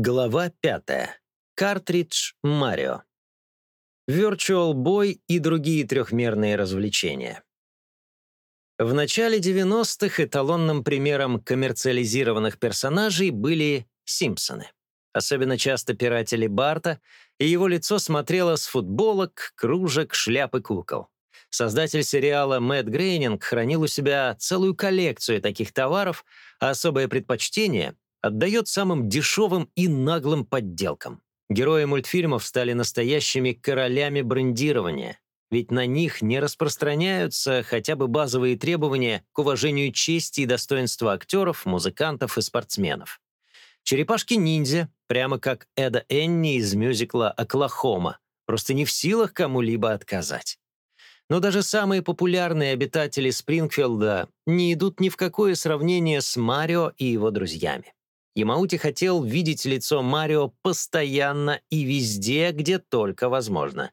Глава 5. Картридж Марио. Virtual Boy и другие трехмерные развлечения. В начале 90-х эталонным примером коммерциализированных персонажей были Симпсоны. Особенно часто пиратели Барта, и его лицо смотрело с футболок, кружек, шляп и кукол. Создатель сериала Мэтт Грейнинг хранил у себя целую коллекцию таких товаров, а особое предпочтение отдает самым дешевым и наглым подделкам. Герои мультфильмов стали настоящими королями брендирования, ведь на них не распространяются хотя бы базовые требования к уважению чести и достоинства актеров, музыкантов и спортсменов. Черепашки-ниндзя, прямо как Эда Энни из мюзикла «Оклахома», просто не в силах кому-либо отказать. Но даже самые популярные обитатели Спрингфилда не идут ни в какое сравнение с Марио и его друзьями. Ямаути хотел видеть лицо Марио постоянно и везде, где только возможно.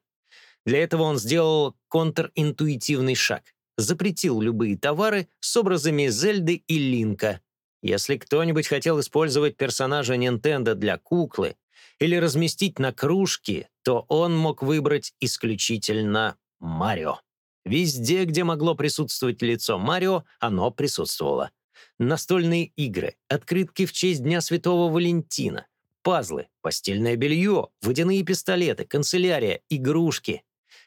Для этого он сделал контринтуитивный шаг. Запретил любые товары с образами Зельды и Линка. Если кто-нибудь хотел использовать персонажа Nintendo для куклы или разместить на кружке, то он мог выбрать исключительно Марио. Везде, где могло присутствовать лицо Марио, оно присутствовало настольные игры, открытки в честь Дня Святого Валентина, пазлы, постельное белье, водяные пистолеты, канцелярия, игрушки.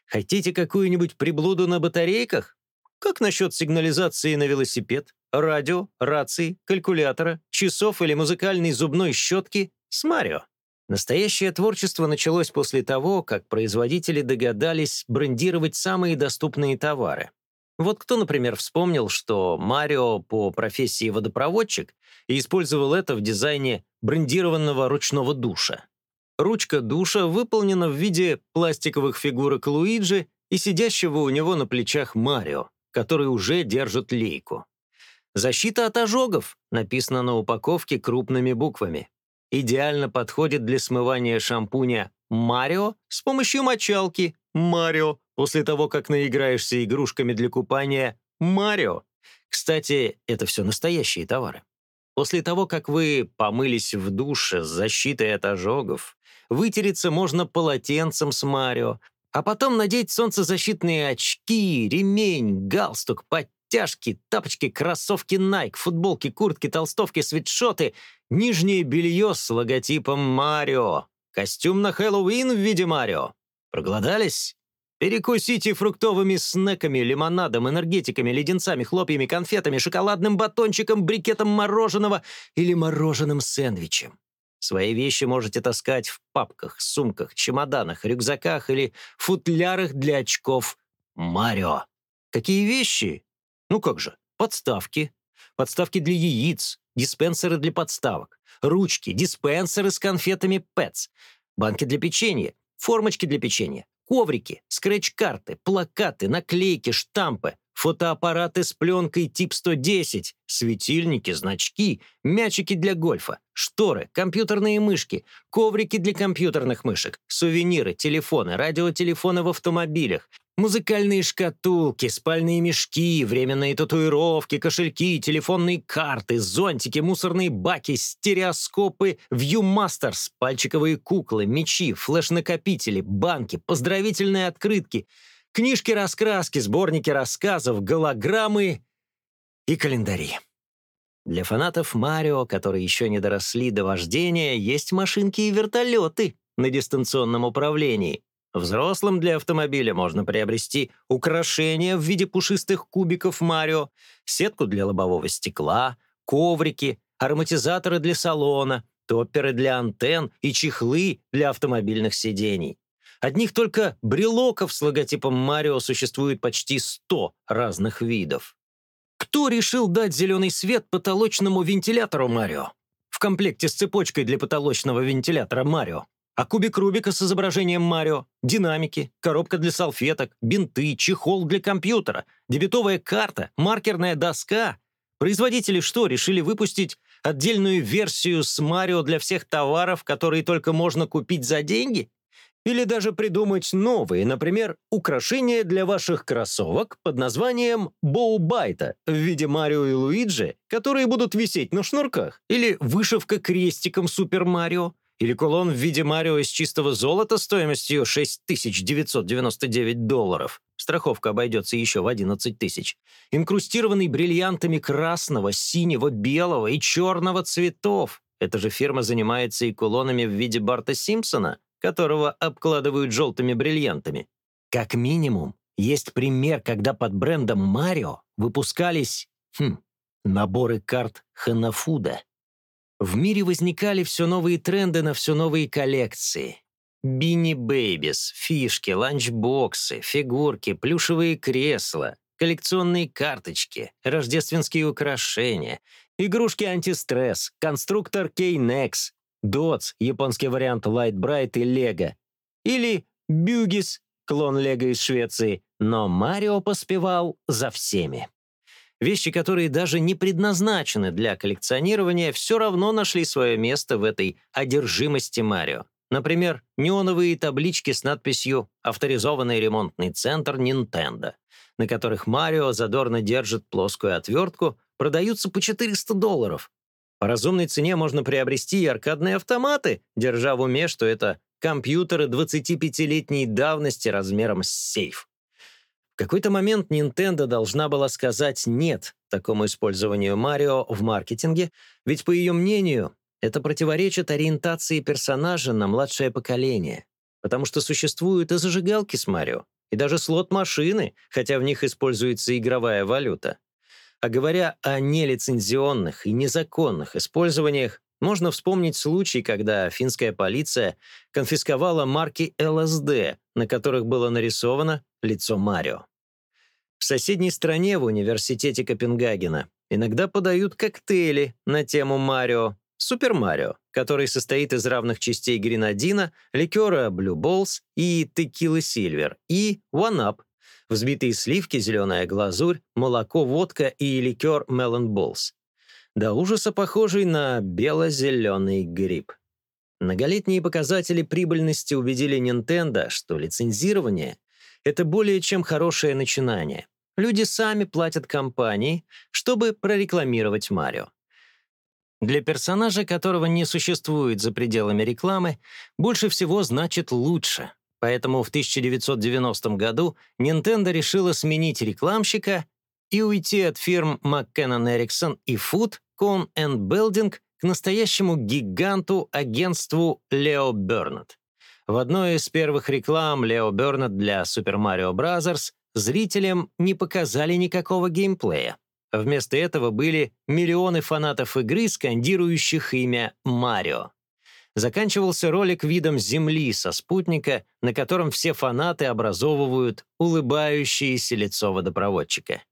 Хотите какую-нибудь приблуду на батарейках? Как насчет сигнализации на велосипед, радио, рации, калькулятора, часов или музыкальной зубной щетки с Марио? Настоящее творчество началось после того, как производители догадались брендировать самые доступные товары. Вот кто, например, вспомнил, что Марио по профессии водопроводчик и использовал это в дизайне брендированного ручного душа. Ручка душа выполнена в виде пластиковых фигурок Луиджи и сидящего у него на плечах Марио, который уже держит лейку. «Защита от ожогов» написано на упаковке крупными буквами. Идеально подходит для смывания шампуня «Марио» с помощью мочалки «Марио» после того, как наиграешься игрушками для купания «Марио». Кстати, это все настоящие товары. После того, как вы помылись в душе с защитой от ожогов, вытереться можно полотенцем с Марио, а потом надеть солнцезащитные очки, ремень, галстук, подтяжки, тапочки, кроссовки Nike, футболки, куртки, толстовки, свитшоты, нижнее белье с логотипом Марио, костюм на Хэллоуин в виде Марио. Проголодались? Перекусите фруктовыми снеками, лимонадом, энергетиками, леденцами, хлопьями, конфетами, шоколадным батончиком, брикетом мороженого или мороженым сэндвичем. Свои вещи можете таскать в папках, сумках, чемоданах, рюкзаках или футлярах для очков Марио. Какие вещи? Ну как же, подставки. Подставки для яиц, диспенсеры для подставок, ручки, диспенсеры с конфетами Pets, банки для печенья, формочки для печенья, Коврики, скретч-карты, плакаты, наклейки, штампы, фотоаппараты с пленкой тип 110, светильники, значки, мячики для гольфа, шторы, компьютерные мышки, коврики для компьютерных мышек, сувениры, телефоны, радиотелефоны в автомобилях, Музыкальные шкатулки, спальные мешки, временные татуировки, кошельки, телефонные карты, зонтики, мусорные баки, стереоскопы, вьюмастерс, пальчиковые куклы, мечи, флеш-накопители, банки, поздравительные открытки, книжки-раскраски, сборники рассказов, голограммы и календари. Для фанатов Марио, которые еще не доросли до вождения, есть машинки и вертолеты на дистанционном управлении, Взрослым для автомобиля можно приобрести украшения в виде пушистых кубиков Марио, сетку для лобового стекла, коврики, ароматизаторы для салона, топперы для антенн и чехлы для автомобильных сидений. Одних только брелоков с логотипом Марио существует почти 100 разных видов. Кто решил дать зеленый свет потолочному вентилятору Марио? В комплекте с цепочкой для потолочного вентилятора Марио а кубик Рубика с изображением Марио, динамики, коробка для салфеток, бинты, чехол для компьютера, дебетовая карта, маркерная доска. Производители что, решили выпустить отдельную версию с Марио для всех товаров, которые только можно купить за деньги? Или даже придумать новые, например, украшения для ваших кроссовок под названием Боубайта в виде Марио и Луиджи, которые будут висеть на шнурках, или вышивка крестиком Супер Марио, Или кулон в виде Марио из чистого золота стоимостью 6999 долларов. Страховка обойдется еще в 11 тысяч. Инкрустированный бриллиантами красного, синего, белого и черного цветов. Эта же фирма занимается и кулонами в виде Барта Симпсона, которого обкладывают желтыми бриллиантами. Как минимум, есть пример, когда под брендом Марио выпускались хм, наборы карт Ханафуда. В мире возникали все новые тренды на все новые коллекции. Бини Бэйбис, фишки, ланчбоксы, фигурки, плюшевые кресла, коллекционные карточки, рождественские украшения, игрушки антистресс, конструктор K-Nex, Dots, японский вариант Light Bright и Lego, или Бюгис, клон Лего из Швеции, но Марио поспевал за всеми. Вещи, которые даже не предназначены для коллекционирования, все равно нашли свое место в этой одержимости Марио. Например, неоновые таблички с надписью «Авторизованный ремонтный центр Nintendo», на которых Марио задорно держит плоскую отвертку, продаются по 400 долларов. По разумной цене можно приобрести и аркадные автоматы, держа в уме, что это компьютеры 25-летней давности размером с сейф. В какой-то момент Nintendo должна была сказать «нет» такому использованию Марио в маркетинге, ведь, по ее мнению, это противоречит ориентации персонажа на младшее поколение, потому что существуют и зажигалки с Марио, и даже слот-машины, хотя в них используется игровая валюта. А говоря о нелицензионных и незаконных использованиях, можно вспомнить случай, когда финская полиция конфисковала марки ЛСД, на которых было нарисовано лицо Марио. В соседней стране, в университете Копенгагена, иногда подают коктейли на тему Марио, Супер Марио, который состоит из равных частей гренадина, ликера Blue Balls и текилы Silver, и One Up, взбитые сливки, зеленая глазурь, молоко, водка и ликер Melon Balls до ужаса похожий на бело-зеленый гриб. Многолетние показатели прибыльности убедили Nintendo, что лицензирование — это более чем хорошее начинание. Люди сами платят компании, чтобы прорекламировать Марио. Для персонажа, которого не существует за пределами рекламы, больше всего значит лучше. Поэтому в 1990 году Nintendo решила сменить рекламщика и уйти от фирм McKinnon Erickson и Food Con and Building к настоящему гиганту агентству Leo Burnett. В одной из первых реклам Leo Burnett для Super Mario Bros. зрителям не показали никакого геймплея. Вместо этого были миллионы фанатов игры, скандирующих имя Марио. Заканчивался ролик видом Земли со спутника, на котором все фанаты образовывают улыбающееся лицо водопроводчика.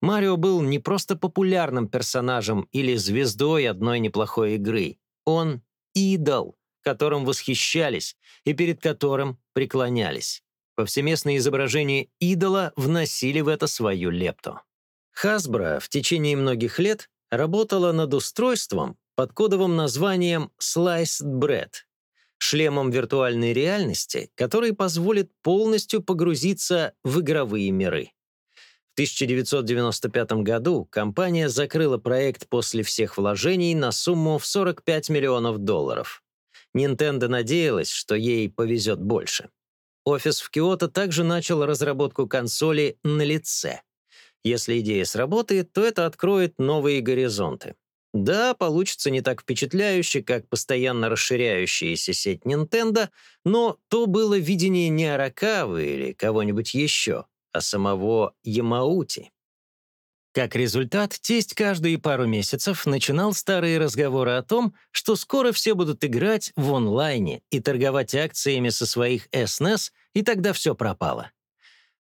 Марио был не просто популярным персонажем или звездой одной неплохой игры. Он — идол, которым восхищались и перед которым преклонялись. Повсеместные изображения идола вносили в это свою лепту. Hasbro в течение многих лет работала над устройством под кодовым названием Sliced Bread — шлемом виртуальной реальности, который позволит полностью погрузиться в игровые миры. В 1995 году компания закрыла проект после всех вложений на сумму в 45 миллионов долларов. Nintendo надеялась, что ей повезет больше. Офис в Киото также начал разработку консоли на лице. Если идея сработает, то это откроет новые горизонты. Да, получится не так впечатляюще, как постоянно расширяющаяся сеть Nintendo, но то было видение не Аракавы или кого-нибудь еще а самого Ямаути. Как результат, тесть каждые пару месяцев начинал старые разговоры о том, что скоро все будут играть в онлайне и торговать акциями со своих СНС, и тогда все пропало.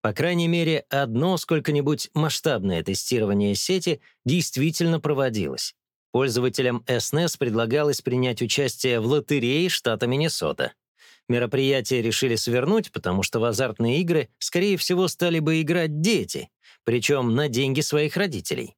По крайней мере, одно сколько-нибудь масштабное тестирование сети действительно проводилось. Пользователям СНС предлагалось принять участие в лотерее штата Миннесота. Мероприятие решили свернуть, потому что в азартные игры, скорее всего, стали бы играть дети, причем на деньги своих родителей.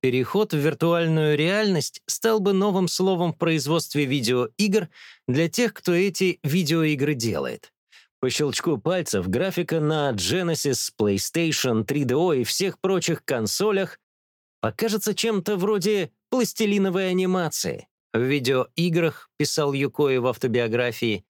Переход в виртуальную реальность стал бы новым словом в производстве видеоигр для тех, кто эти видеоигры делает. По щелчку пальцев графика на Genesis, PlayStation, 3DO и всех прочих консолях покажется чем-то вроде пластилиновой анимации. В видеоиграх, писал Юкои в автобиографии,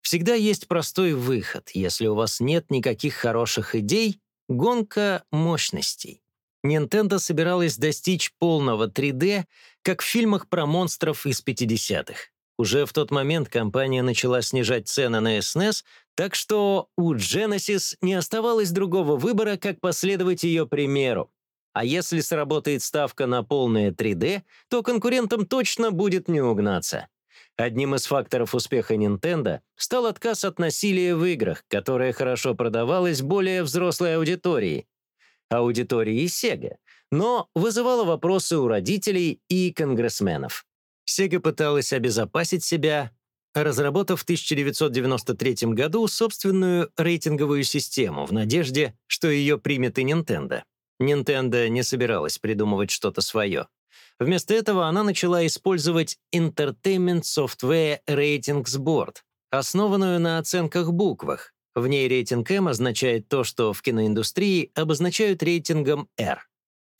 всегда есть простой выход, если у вас нет никаких хороших идей, гонка мощностей. Nintendo собиралась достичь полного 3D, как в фильмах про монстров из 50-х. Уже в тот момент компания начала снижать цены на SNES, так что у Genesis не оставалось другого выбора, как последовать ее примеру. А если сработает ставка на полное 3D, то конкурентам точно будет не угнаться. Одним из факторов успеха Nintendo стал отказ от насилия в играх, которое хорошо продавалось более взрослой аудитории, аудитории Sega, но вызывало вопросы у родителей и конгрессменов. Sega пыталась обезопасить себя, разработав в 1993 году собственную рейтинговую систему в надежде, что ее примет и Nintendo. Nintendo не собиралась придумывать что-то свое. Вместо этого она начала использовать Entertainment Software Ratings Board, основанную на оценках буквах. В ней рейтинг M означает то, что в киноиндустрии обозначают рейтингом R.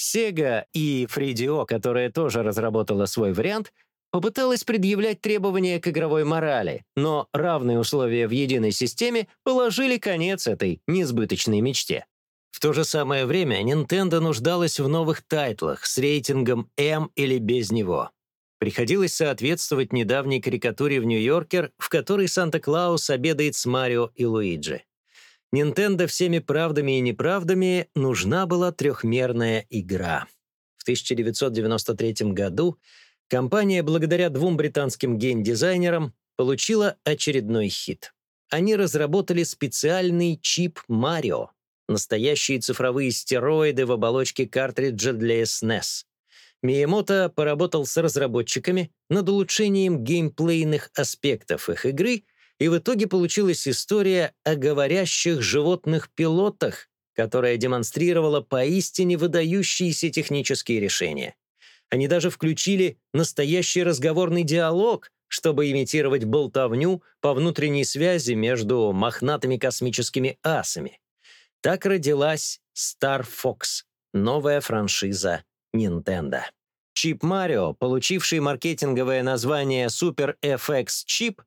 Sega и Fridio, которая тоже разработала свой вариант, попыталась предъявлять требования к игровой морали, но равные условия в единой системе положили конец этой несбыточной мечте. То же самое время Nintendo нуждалась в новых тайтлах с рейтингом M или без него. Приходилось соответствовать недавней карикатуре в Нью-Йоркер, в которой Санта-Клаус обедает с Марио и Луиджи. Nintendo всеми правдами и неправдами нужна была трехмерная игра. В 1993 году компания, благодаря двум британским геймдизайнерам, получила очередной хит. Они разработали специальный чип Марио, настоящие цифровые стероиды в оболочке картриджа для SNES. Миямото поработал с разработчиками над улучшением геймплейных аспектов их игры, и в итоге получилась история о говорящих животных-пилотах, которая демонстрировала поистине выдающиеся технические решения. Они даже включили настоящий разговорный диалог, чтобы имитировать болтовню по внутренней связи между мохнатыми космическими асами. Так родилась Star Fox, новая франшиза Nintendo. Чип Марио, получивший маркетинговое название Super FX Chip,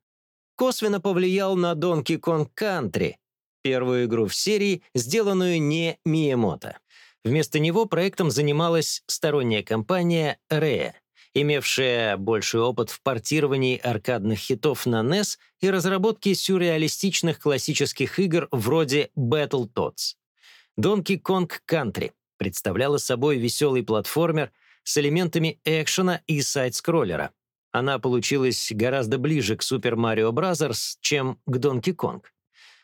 косвенно повлиял на Donkey Kong Country, первую игру в серии, сделанную не Миямото. Вместо него проектом занималась сторонняя компания Rare, имевшая больший опыт в портировании аркадных хитов на NES и разработке сюрреалистичных классических игр вроде Battletoads. Donkey Kong Country представляла собой веселый платформер с элементами экшена и сайд-скроллера. Она получилась гораздо ближе к Super Mario Bros., чем к Donkey Kong.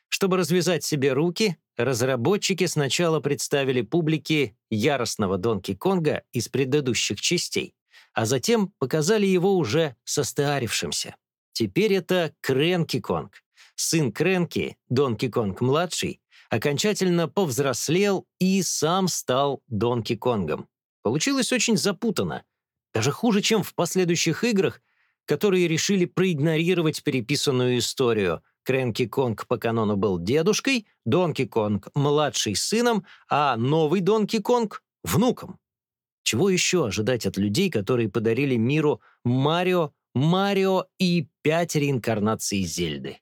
Чтобы развязать себе руки, разработчики сначала представили публике яростного Донки Конга из предыдущих частей, а затем показали его уже состарившимся. Теперь это Кренки Конг. Сын Кренки, Донки Конг-младший, окончательно повзрослел и сам стал Донки Конгом. Получилось очень запутанно. Даже хуже, чем в последующих играх, которые решили проигнорировать переписанную историю. Кренки Конг по канону был дедушкой, Донки Конг — младший сыном, а новый Донки Конг — внуком. Чего еще ожидать от людей, которые подарили миру Марио, Марио и пять реинкарнаций Зельды?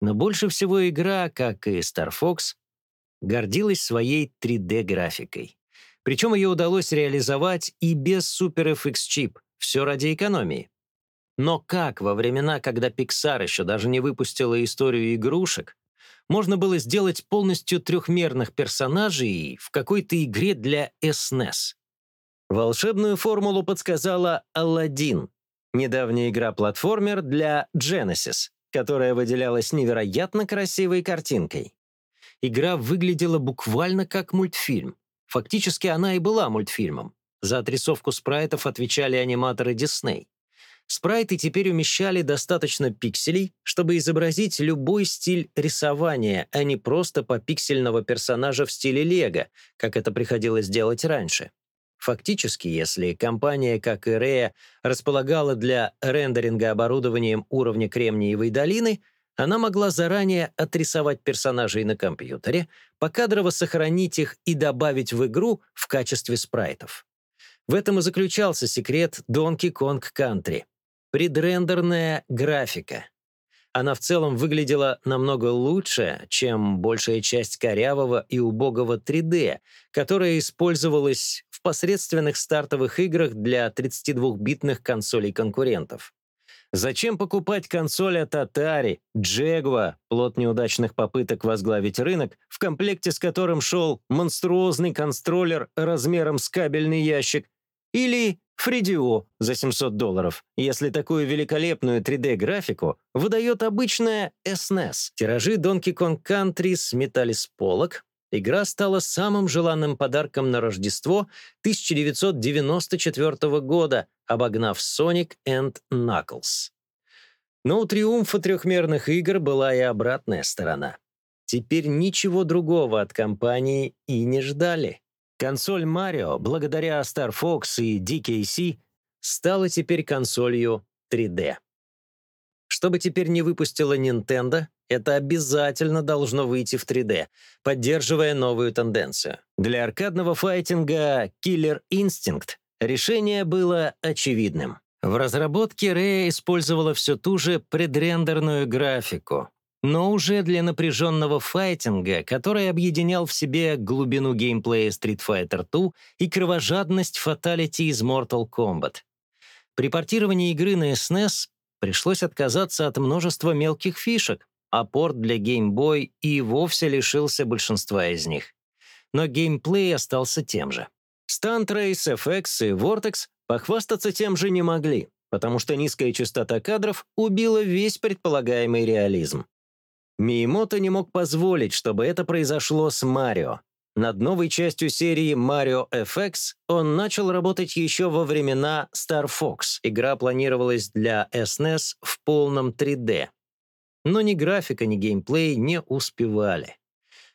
Но больше всего игра, как и Star Fox, гордилась своей 3D-графикой. Причем ее удалось реализовать и без Super FX чип, все ради экономии. Но как во времена, когда Pixar еще даже не выпустила историю игрушек, можно было сделать полностью трехмерных персонажей в какой-то игре для SNES. Волшебную формулу подсказала Aladdin, недавняя игра-платформер для Genesis, которая выделялась невероятно красивой картинкой. Игра выглядела буквально как мультфильм. Фактически она и была мультфильмом. За отрисовку спрайтов отвечали аниматоры Disney. Спрайты теперь умещали достаточно пикселей, чтобы изобразить любой стиль рисования, а не просто по пиксельного персонажа в стиле Лего, как это приходилось делать раньше. Фактически, если компания, как и Рея, располагала для рендеринга оборудованием уровня Кремниевой долины, она могла заранее отрисовать персонажей на компьютере, покадрово сохранить их и добавить в игру в качестве спрайтов. В этом и заключался секрет Donkey Kong Country. Предрендерная графика. Она в целом выглядела намного лучше, чем большая часть корявого и убогого 3D, которая использовалась в посредственных стартовых играх для 32-битных консолей конкурентов. Зачем покупать консоль от Atari, Jaguar, плод неудачных попыток возглавить рынок, в комплекте с которым шел монструозный контроллер размером с кабельный ящик, или Фридио за 700 долларов, если такую великолепную 3D-графику выдает обычная SNES. Тиражи Donkey Kong Country сметали с полок, игра стала самым желанным подарком на Рождество 1994 года, обогнав Sonic and Knuckles. Но у триумфа трехмерных игр была и обратная сторона. Теперь ничего другого от компании и не ждали. Консоль Mario, благодаря Star Fox и DKC, стала теперь консолью 3D. Что бы теперь не выпустила Nintendo, это обязательно должно выйти в 3D, поддерживая новую тенденцию. Для аркадного файтинга Killer Instinct решение было очевидным. В разработке Ray использовала все ту же предрендерную графику, но уже для напряженного файтинга, который объединял в себе глубину геймплея Street Fighter 2 и кровожадность фаталити из Mortal Kombat. При портировании игры на SNES пришлось отказаться от множества мелких фишек, а порт для Game Boy и вовсе лишился большинства из них. Но геймплей остался тем же. Stunt Race, FX и Vortex похвастаться тем же не могли, потому что низкая частота кадров убила весь предполагаемый реализм. Миемото не мог позволить, чтобы это произошло с Марио. Над новой частью серии Mario FX он начал работать еще во времена Star Fox. Игра планировалась для SNES в полном 3D. Но ни графика, ни геймплей не успевали.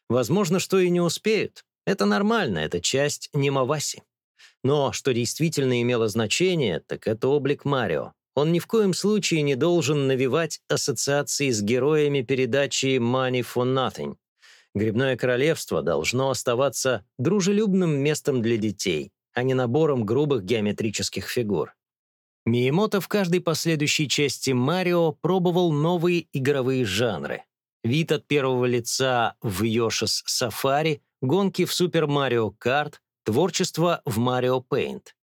Возможно, что и не успеют. Это нормально, это часть Немаваси. Но что действительно имело значение, так это облик Марио. Он ни в коем случае не должен навевать ассоциации с героями передачи «Money for Nothing». «Грибное королевство» должно оставаться дружелюбным местом для детей, а не набором грубых геометрических фигур. Миемото в каждой последующей части «Марио» пробовал новые игровые жанры. Вид от первого лица в «Йошис Сафари», гонки в «Супер Марио Карт», творчество в «Марио Пейнт».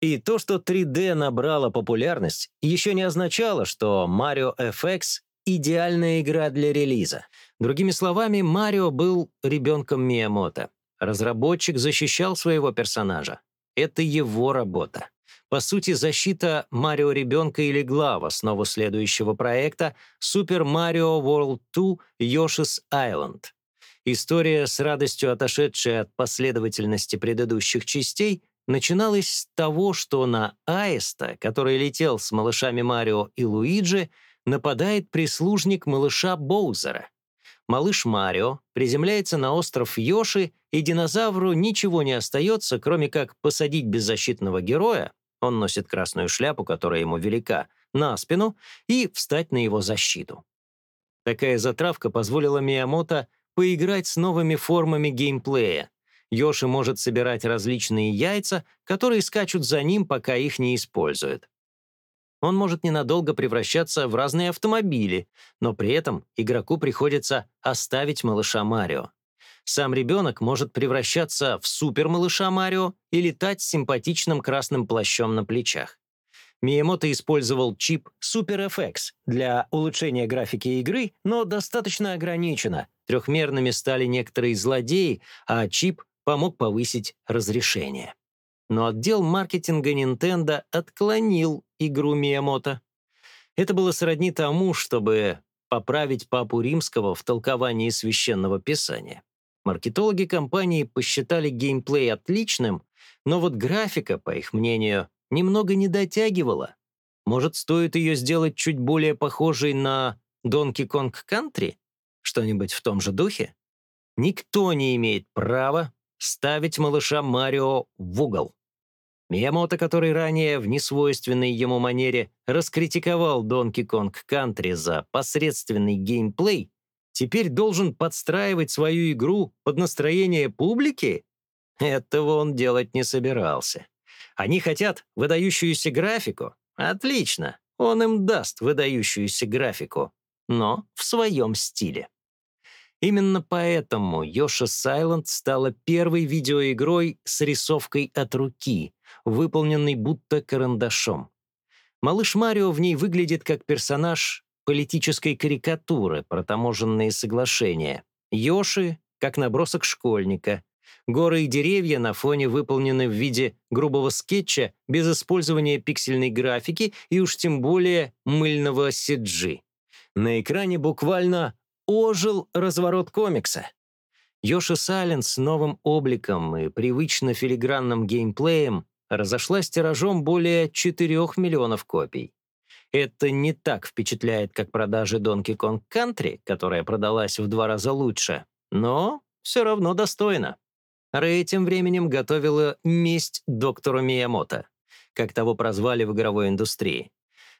И то, что 3D набрала популярность, еще не означало, что Mario FX — идеальная игра для релиза. Другими словами, Марио был ребенком Миямото. Разработчик защищал своего персонажа. Это его работа. По сути, защита Марио ребенка и легла в основу следующего проекта Super Mario World 2 Yoshi's Island. История, с радостью отошедшая от последовательности предыдущих частей, начиналось с того, что на Аиста, который летел с малышами Марио и Луиджи, нападает прислужник малыша Боузера. Малыш Марио приземляется на остров Йоши, и динозавру ничего не остается, кроме как посадить беззащитного героя, он носит красную шляпу, которая ему велика, на спину и встать на его защиту. Такая затравка позволила Миямото поиграть с новыми формами геймплея, Йоши может собирать различные яйца, которые скачут за ним, пока их не используют. Он может ненадолго превращаться в разные автомобили, но при этом игроку приходится оставить малыша Марио. Сам ребенок может превращаться в супер-малыша Марио и летать с симпатичным красным плащом на плечах. Миямото использовал чип SuperFX для улучшения графики игры, но достаточно ограниченно. Трехмерными стали некоторые злодеи, а чип помог повысить разрешение. Но отдел маркетинга Nintendo отклонил игру Миямото. Это было сродни тому, чтобы поправить папу римского в толковании священного писания. Маркетологи компании посчитали геймплей отличным, но вот графика, по их мнению, немного не дотягивала. Может, стоит ее сделать чуть более похожей на Donkey Kong Country? Что-нибудь в том же духе? Никто не имеет права ставить малыша Марио в угол. Миямото, который ранее в несвойственной ему манере раскритиковал Donkey Kong Country за посредственный геймплей, теперь должен подстраивать свою игру под настроение публики? Этого он делать не собирался. Они хотят выдающуюся графику? Отлично, он им даст выдающуюся графику, но в своем стиле. Именно поэтому Йоша Silent стала первой видеоигрой с рисовкой от руки, выполненной будто карандашом. Малыш Марио в ней выглядит как персонаж политической карикатуры про таможенные соглашения. Йоши — как набросок школьника. Горы и деревья на фоне выполнены в виде грубого скетча без использования пиксельной графики и уж тем более мыльного CG. На экране буквально ожил разворот комикса. Йоши Сален с новым обликом и привычно филигранным геймплеем разошлась тиражом более 4 миллионов копий. Это не так впечатляет, как продажи Donkey Kong Country, которая продалась в два раза лучше, но все равно достойно. Рэй тем временем готовила месть доктору Миямото, как того прозвали в игровой индустрии.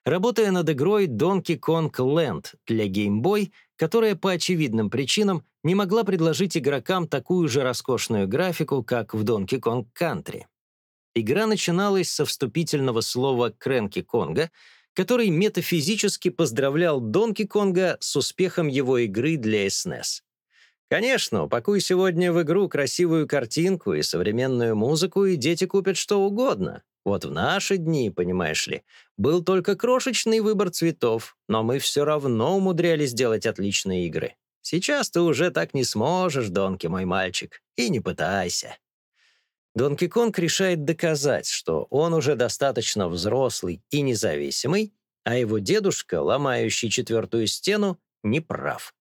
Работая над игрой Donkey Kong Land для Game Boy, которая по очевидным причинам не могла предложить игрокам такую же роскошную графику, как в Donkey Kong Country. Игра начиналась со вступительного слова «Крэнки Конга», который метафизически поздравлял Донки Конга с успехом его игры для SNES. Конечно, упакуй сегодня в игру красивую картинку и современную музыку, и дети купят что угодно. Вот в наши дни, понимаешь ли, был только крошечный выбор цветов, но мы все равно умудрялись делать отличные игры. Сейчас ты уже так не сможешь, Донки, мой мальчик, и не пытайся. Донки Конг решает доказать, что он уже достаточно взрослый и независимый, а его дедушка, ломающий четвертую стену, не прав.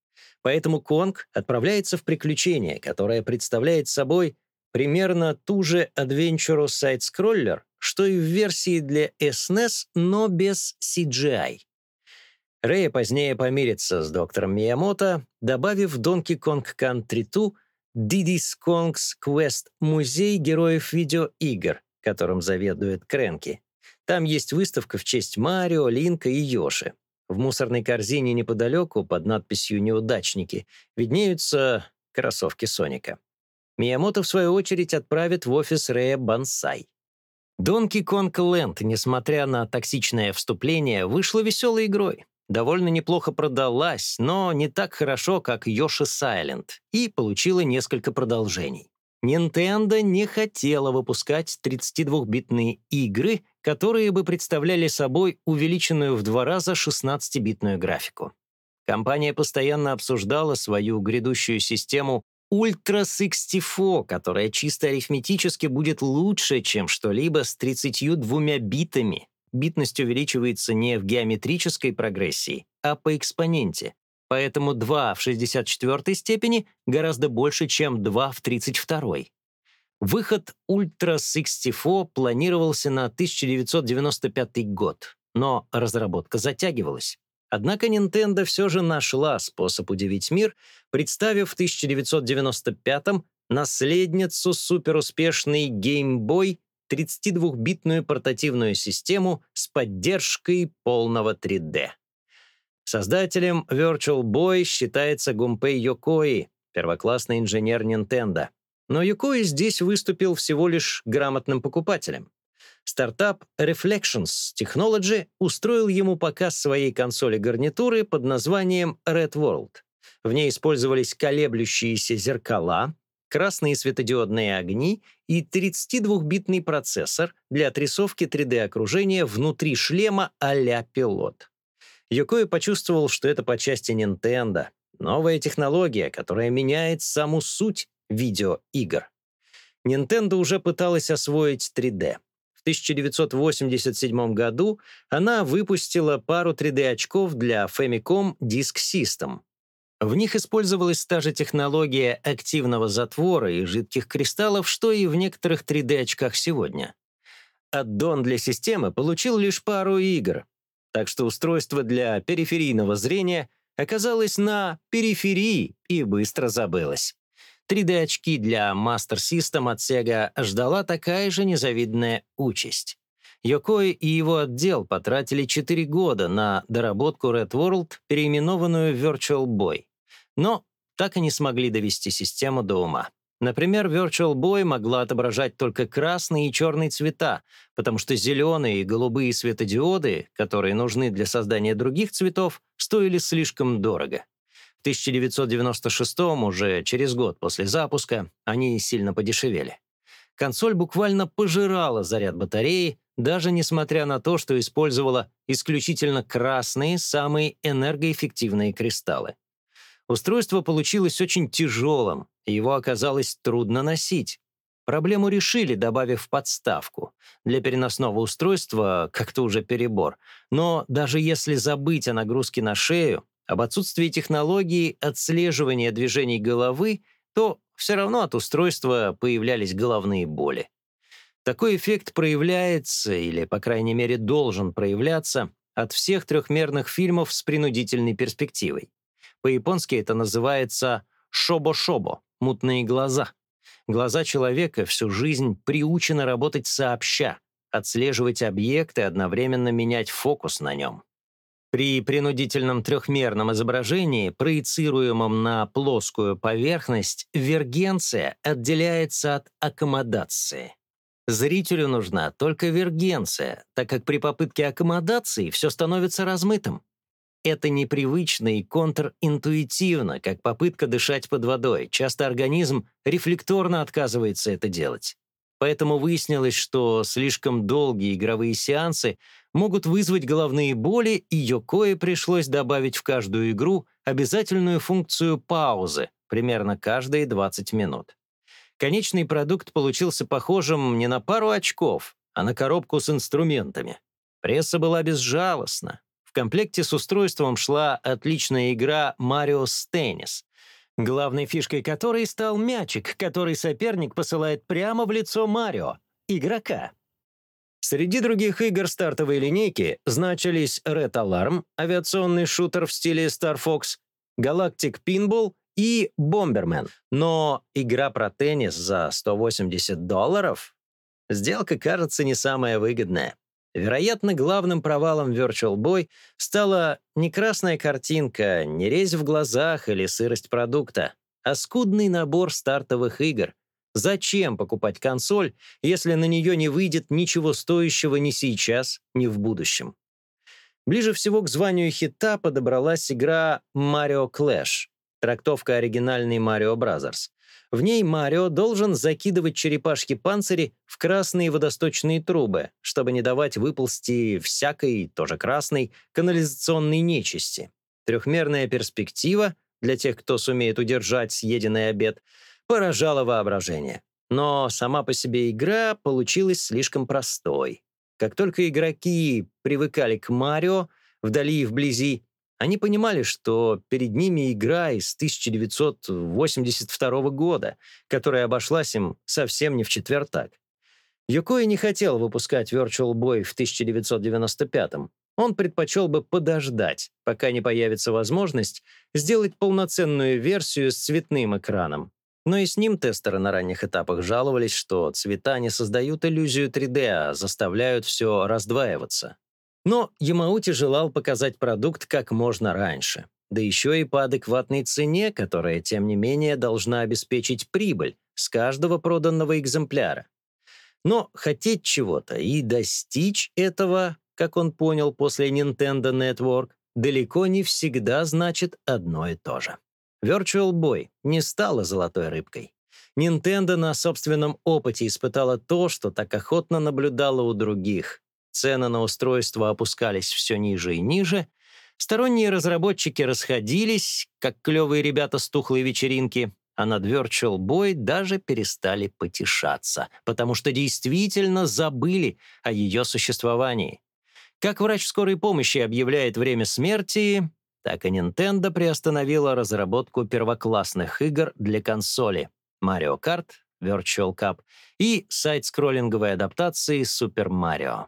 Поэтому Конг отправляется в приключение, которое представляет собой примерно ту же Adventure Side-Scroller, что и в версии для SNES, но без CGI. Рэй позднее помирится с доктором Миямото, добавив Donkey Kong Country 2 Diddy's Kong's Quest — музей героев видеоигр, которым заведует Кренки. Там есть выставка в честь Марио, Линка и Йоши. В мусорной корзине неподалеку, под надписью «Неудачники», виднеются кроссовки Соника. Миямото, в свою очередь, отправит в офис Рэя Бонсай. Donkey Kong Land, несмотря на токсичное вступление, вышла веселой игрой довольно неплохо продалась, но не так хорошо, как Yoshi Silent, и получила несколько продолжений. Nintendo не хотела выпускать 32-битные игры, которые бы представляли собой увеличенную в два раза 16-битную графику. Компания постоянно обсуждала свою грядущую систему Ultra 64, которая чисто арифметически будет лучше, чем что-либо с 32 битами, битность увеличивается не в геометрической прогрессии, а по экспоненте. Поэтому 2 в 64 степени гораздо больше, чем 2 в 32. Выход Ultra 64 планировался на 1995 год, но разработка затягивалась. Однако Nintendo все же нашла способ удивить мир, представив в 1995-м наследницу суперуспешной Game Boy 32-битную портативную систему с поддержкой полного 3D. Создателем Virtual Boy считается Гумпей Йокои, первоклассный инженер Nintendo. Но Йокои здесь выступил всего лишь грамотным покупателем. Стартап Reflections Technology устроил ему показ своей консоли-гарнитуры под названием Red World. В ней использовались колеблющиеся зеркала, красные светодиодные огни и 32-битный процессор для отрисовки 3D-окружения внутри шлема а-ля пилот. Йокои почувствовал, что это по части Nintendo, новая технология, которая меняет саму суть видеоигр. Nintendo уже пыталась освоить 3D. В 1987 году она выпустила пару 3D-очков для Famicom Disk System, в них использовалась та же технология активного затвора и жидких кристаллов, что и в некоторых 3D-очках сегодня. Аддон для системы получил лишь пару игр, так что устройство для периферийного зрения оказалось на периферии и быстро забылось. 3D-очки для Master System от Sega ждала такая же незавидная участь. Йокой и его отдел потратили 4 года на доработку Red World, переименованную Virtual Boy. Но так и не смогли довести систему до ума. Например, Virtual Boy могла отображать только красный и черный цвета, потому что зеленые и голубые светодиоды, которые нужны для создания других цветов, стоили слишком дорого. В 1996 уже через год после запуска, они сильно подешевели. Консоль буквально пожирала заряд батареи, даже несмотря на то, что использовала исключительно красные, самые энергоэффективные кристаллы. Устройство получилось очень тяжелым, его оказалось трудно носить. Проблему решили, добавив подставку. Для переносного устройства как-то уже перебор. Но даже если забыть о нагрузке на шею, об отсутствии технологии отслеживания движений головы, то все равно от устройства появлялись головные боли. Такой эффект проявляется, или, по крайней мере, должен проявляться, от всех трехмерных фильмов с принудительной перспективой. По-японски это называется «шобо-шобо» — «мутные глаза». Глаза человека всю жизнь приучены работать сообща, отслеживать объект и одновременно менять фокус на нем. При принудительном трехмерном изображении, проецируемом на плоскую поверхность, вергенция отделяется от аккомодации. Зрителю нужна только вергенция, так как при попытке аккомодации все становится размытым. Это непривычно и контринтуитивно, как попытка дышать под водой. Часто организм рефлекторно отказывается это делать. Поэтому выяснилось, что слишком долгие игровые сеансы могут вызвать головные боли, и Йокое пришлось добавить в каждую игру обязательную функцию паузы, примерно каждые 20 минут. Конечный продукт получился похожим не на пару очков, а на коробку с инструментами. Пресса была безжалостна. В комплекте с устройством шла отличная игра Mario Tennis, главной фишкой которой стал мячик, который соперник посылает прямо в лицо Марио, игрока. Среди других игр стартовой линейки значились Red Alarm, авиационный шутер в стиле Star Fox, Galactic Pinball и Bomberman. Но игра про теннис за 180 долларов? Сделка кажется не самая выгодная. Вероятно, главным провалом Virtual Boy стала не красная картинка, не резь в глазах или сырость продукта, а скудный набор стартовых игр. Зачем покупать консоль, если на нее не выйдет ничего стоящего ни сейчас, ни в будущем? Ближе всего к званию хита подобралась игра Mario Clash, трактовка оригинальной Mario Bros. В ней Марио должен закидывать черепашки-панцири в красные водосточные трубы, чтобы не давать выползти всякой, тоже красной, канализационной нечисти. Трехмерная перспектива, для тех, кто сумеет удержать съеденный обед, поражала воображение. Но сама по себе игра получилась слишком простой. Как только игроки привыкали к Марио, вдали и вблизи, они понимали, что перед ними игра из 1982 года, которая обошлась им совсем не в четвертак. Юкои не хотел выпускать Virtual Boy в 1995-м. Он предпочел бы подождать, пока не появится возможность сделать полноценную версию с цветным экраном. Но и с ним тестеры на ранних этапах жаловались, что цвета не создают иллюзию 3D, а заставляют все раздваиваться. Но Ямаути желал показать продукт как можно раньше, да еще и по адекватной цене, которая, тем не менее, должна обеспечить прибыль с каждого проданного экземпляра. Но хотеть чего-то и достичь этого, как он понял после Nintendo Network, далеко не всегда значит одно и то же. Virtual Boy не стала золотой рыбкой. Nintendo на собственном опыте испытала то, что так охотно наблюдала у других. Цены на устройство опускались все ниже и ниже. Сторонние разработчики расходились, как клевые ребята с тухлой вечеринки, а над Virtual Boy даже перестали потешаться, потому что действительно забыли о ее существовании. Как врач скорой помощи объявляет время смерти, так и Nintendo приостановила разработку первоклассных игр для консоли Mario Kart, Virtual Cup и сайт-скроллинговой адаптации Super Mario.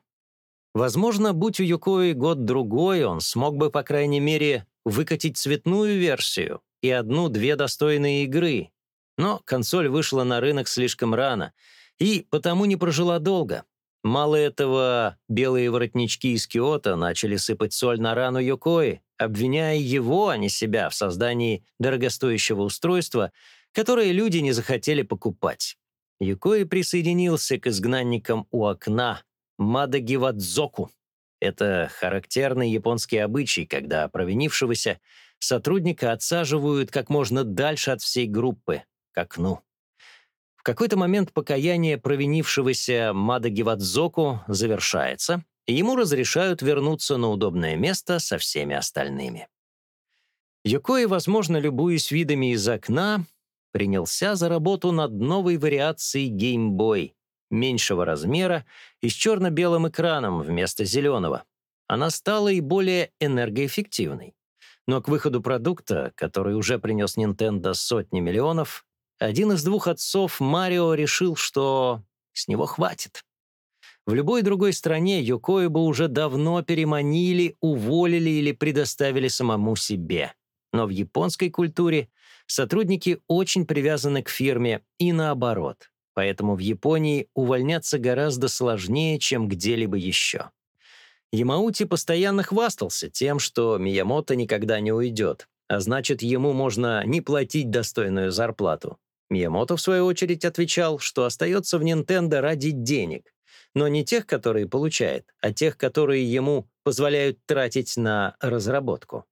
Возможно, будь у Юкои год-другой, он смог бы, по крайней мере, выкатить цветную версию и одну-две достойные игры. Но консоль вышла на рынок слишком рано и потому не прожила долго. Мало этого, белые воротнички из Киота начали сыпать соль на рану Юкои, обвиняя его, а не себя, в создании дорогостоящего устройства, которые люди не захотели покупать. Юкои присоединился к изгнанникам у окна Мадагивадзоку. Это характерный японский обычай, когда провинившегося сотрудника отсаживают как можно дальше от всей группы, к окну. В какой-то момент покаяние провинившегося Мадагивадзоку завершается, ему разрешают вернуться на удобное место со всеми остальными. Юкои, возможно, любуясь видами из окна, принялся за работу над новой вариацией Game Boy, меньшего размера и с черно-белым экраном вместо зеленого. Она стала и более энергоэффективной. Но к выходу продукта, который уже принес Nintendo сотни миллионов, один из двух отцов Марио решил, что с него хватит. В любой другой стране Йокои бы уже давно переманили, уволили или предоставили самому себе. Но в японской культуре сотрудники очень привязаны к фирме и наоборот. Поэтому в Японии увольняться гораздо сложнее, чем где-либо еще. Ямаути постоянно хвастался тем, что Миямото никогда не уйдет, а значит, ему можно не платить достойную зарплату. Миямото, в свою очередь, отвечал, что остается в Nintendo ради денег, но не тех, которые получает, а тех, которые ему позволяют тратить на разработку.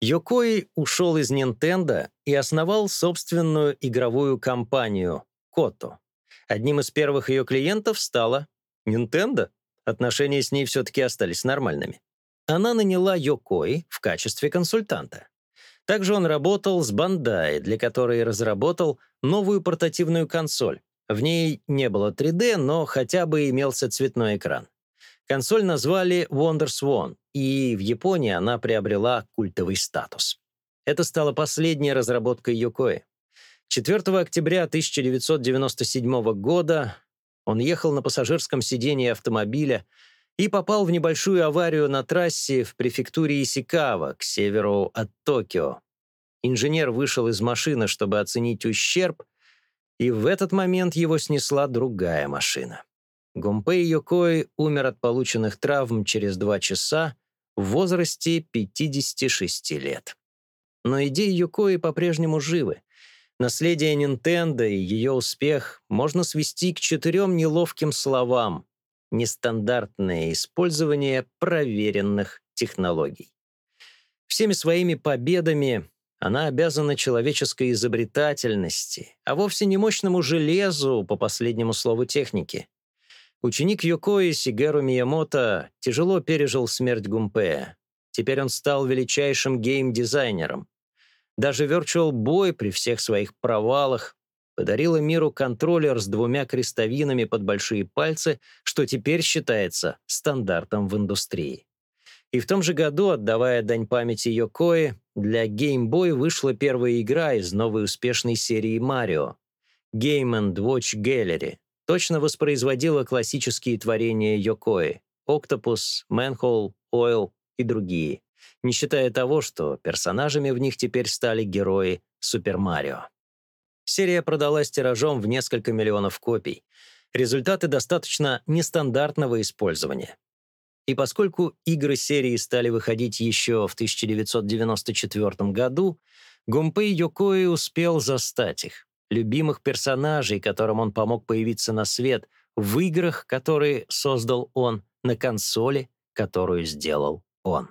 Йокои ушел из Nintendo и основал собственную игровую компанию Koto. Одним из первых ее клиентов стала Nintendo. Отношения с ней все-таки остались нормальными. Она наняла Йокои в качестве консультанта. Также он работал с Bandai, для которой разработал новую портативную консоль. В ней не было 3D, но хотя бы имелся цветной экран. Консоль назвали Wonder Swan, и в Японии она приобрела культовый статус. Это стала последняя разработка Йокои. 4 октября 1997 года он ехал на пассажирском сидении автомобиля и попал в небольшую аварию на трассе в префектуре Исикава к северу от Токио. Инженер вышел из машины, чтобы оценить ущерб, и в этот момент его снесла другая машина. Гомпей Йокой умер от полученных травм через два часа в возрасте 56 лет. Но идеи Йокои по-прежнему живы. Наследие Nintendo и ее успех можно свести к четырем неловким словам «нестандартное использование проверенных технологий». Всеми своими победами она обязана человеческой изобретательности, а вовсе не мощному железу, по последнему слову техники. Ученик Йокои Сигеру Миямото тяжело пережил смерть Гумпея. Теперь он стал величайшим гейм-дизайнером. Даже Virtual Boy при всех своих провалах подарила миру контроллер с двумя крестовинами под большие пальцы, что теперь считается стандартом в индустрии. И в том же году, отдавая дань памяти Йокои, для Game Boy вышла первая игра из новой успешной серии Mario. Game Watch Gallery точно воспроизводила классические творения Йокои — Octopus, Manhole, Oil и другие не считая того, что персонажами в них теперь стали герои Супер Марио. Серия продалась тиражом в несколько миллионов копий. Результаты достаточно нестандартного использования. И поскольку игры серии стали выходить еще в 1994 году, Гумпей Йокои успел застать их, любимых персонажей, которым он помог появиться на свет, в играх, которые создал он, на консоли, которую сделал он.